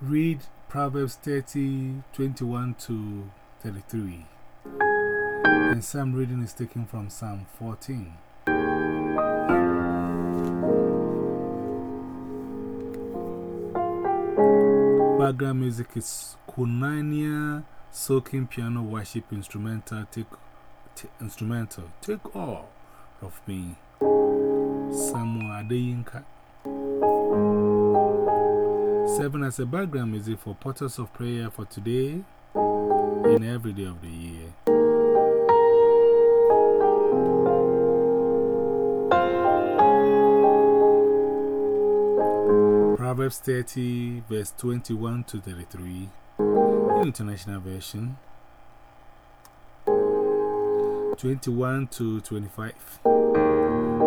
Read Proverbs 30 21 to 33. And some reading is taken from Psalm 14. Background music is Kunania Soaking Piano Worship Instrumental Take, instrumental, take All of Me. Samuel Adeyinka. Seven as a background music for Portals of Prayer for today and every day of the year. Proverbs 30, verse 21 to 33, International Version. 21 to 25.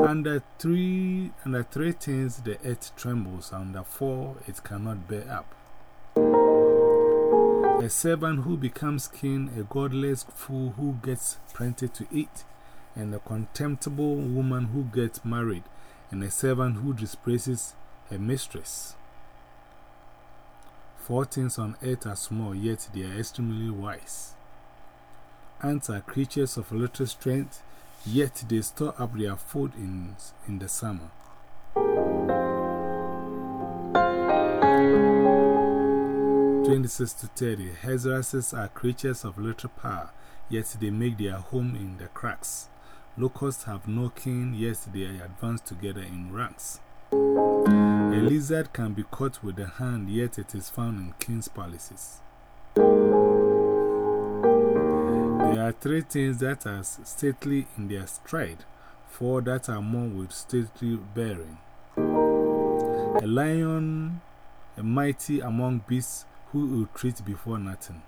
Under three, under three things the earth trembles, under four it cannot bear up. A servant who becomes king, a godless fool who gets plenty to eat, and a contemptible woman who gets married, and a servant who disgraces her mistress. Four things on earth are small, yet they are extremely wise. Ants are creatures of little strength, yet they store up their food in, in the summer. Twenty-six to thirty. Hezaras are creatures of little power, yet they make their home in the cracks. Locusts have no king, yet they advance together in ranks. A lizard can be caught with the hand, yet it is found in king's palaces. Are three things that are stately in their stride, four that are more with stately bearing. A lion, a mighty among beasts who will treat before nothing.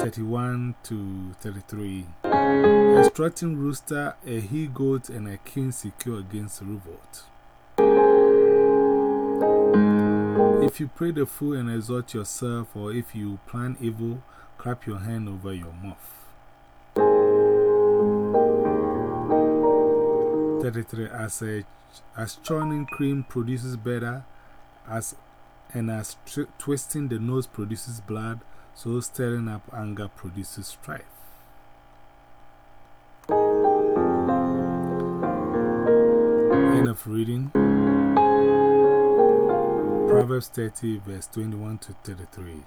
31 to 33. A strutting rooster, a he goat, and a king secure against revolt. If you pray the fool and exalt yourself, or if you plan evil, clap your hand over your mouth. 33. As, a, as churning cream produces better, as, and as twisting the nose produces blood, so stirring up anger produces strife. Reading. Proverbs 30, verse 21 to 33.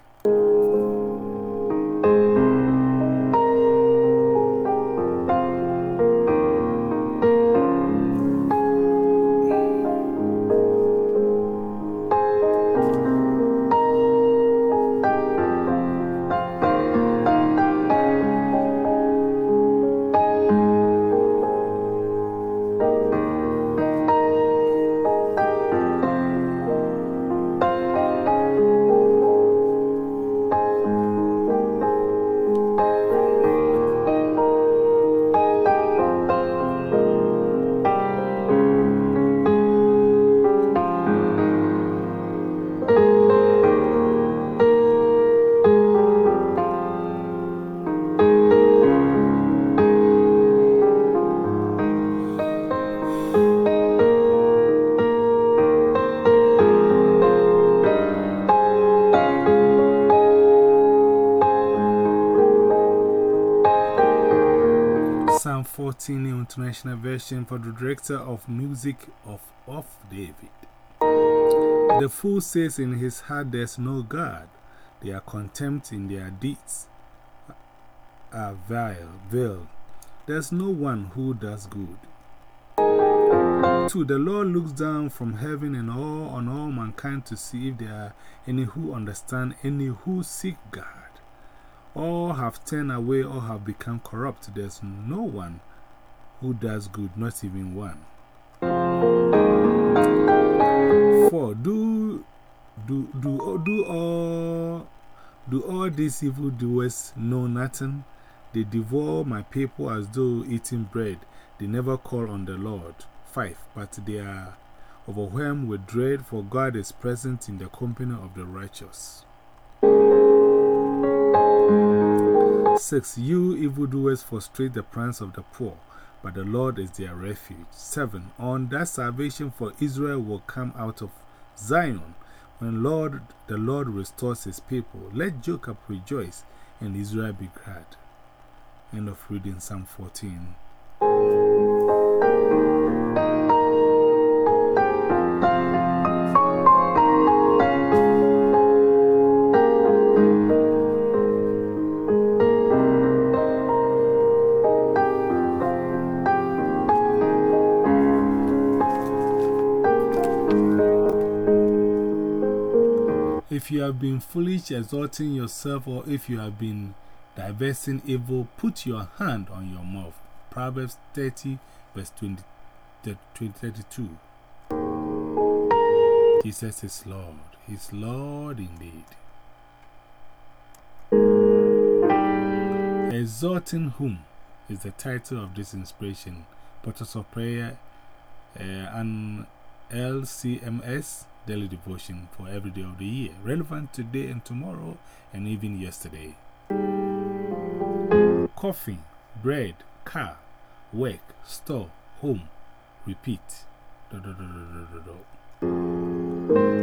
Psalm 14 New International Version for the Director of Music of, of David. The fool says in his heart, There's no God. They are contempt in their deeds, are vile, veiled. There's no one who does good. 2. The Lord looks down from heaven and all on all mankind to see if there are any who understand, any who seek God. All have turned away, all have become corrupt. There's no one who does good, not even one. 4. Do, do, do, do, all, do all these evil doers know nothing? They devour my people as though eating bread. They never call on the Lord. 5. But they are overwhelmed with dread, for God is present in the company of the righteous. 6. You evildoers frustrate the plans of the poor, but the Lord is their refuge. 7. On that salvation for Israel will come out of Zion. When Lord, the Lord restores his people, let Jacob rejoice and Israel be glad. End of reading Psalm 14. If you have been foolish, exalting yourself, or if you have been diversing evil, put your hand on your mouth. Proverbs 30, verse 20, 32. Jesus is Lord. He's Lord indeed. Exalting whom is the title of this inspiration. Portals of Prayer uh, and LCMS daily devotion for every day of the year, relevant today and tomorrow, and even yesterday. Coffee, bread, car, work, store, home, repeat.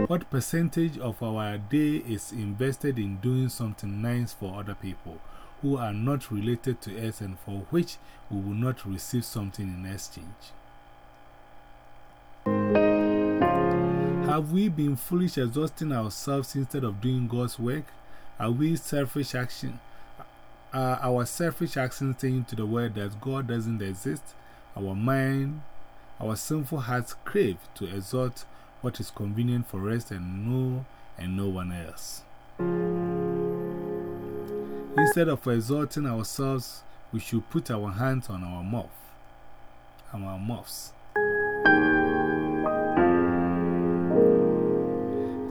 What percentage of our day is invested in doing something nice for other people who are not related to us and for which we will not receive something in exchange? Have we been foolish exhausting ourselves instead of doing God's work? Are we selfish action? Are our selfish actions saying to the world that God doesn't exist? Our mind, our sinful hearts crave to exalt what is convenient for us and no and no one else. Instead of exalting ourselves, we should put our hands on our mouth, our mouths.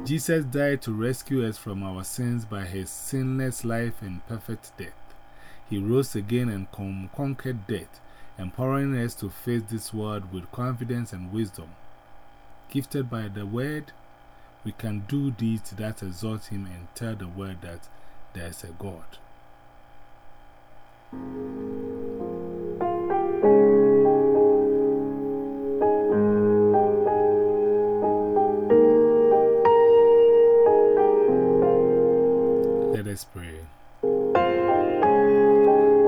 Jesus died to rescue us from our sins by his sinless life and perfect death. He rose again and conquered death, empowering us to face this world with confidence and wisdom. Gifted by the word, we can do deeds that exalt him and tell the world that there is a God.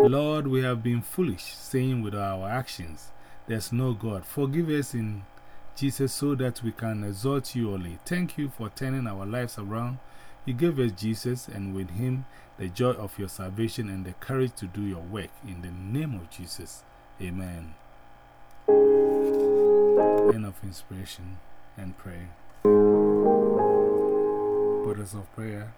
Lord, we have been foolish, saying with our actions, There's no God. Forgive us in Jesus so that we can exalt you only. Thank you for turning our lives around. You gave us Jesus, and with him, the joy of your salvation and the courage to do your work. In the name of Jesus. Amen. End of inspiration and prayer. Brothers of prayer.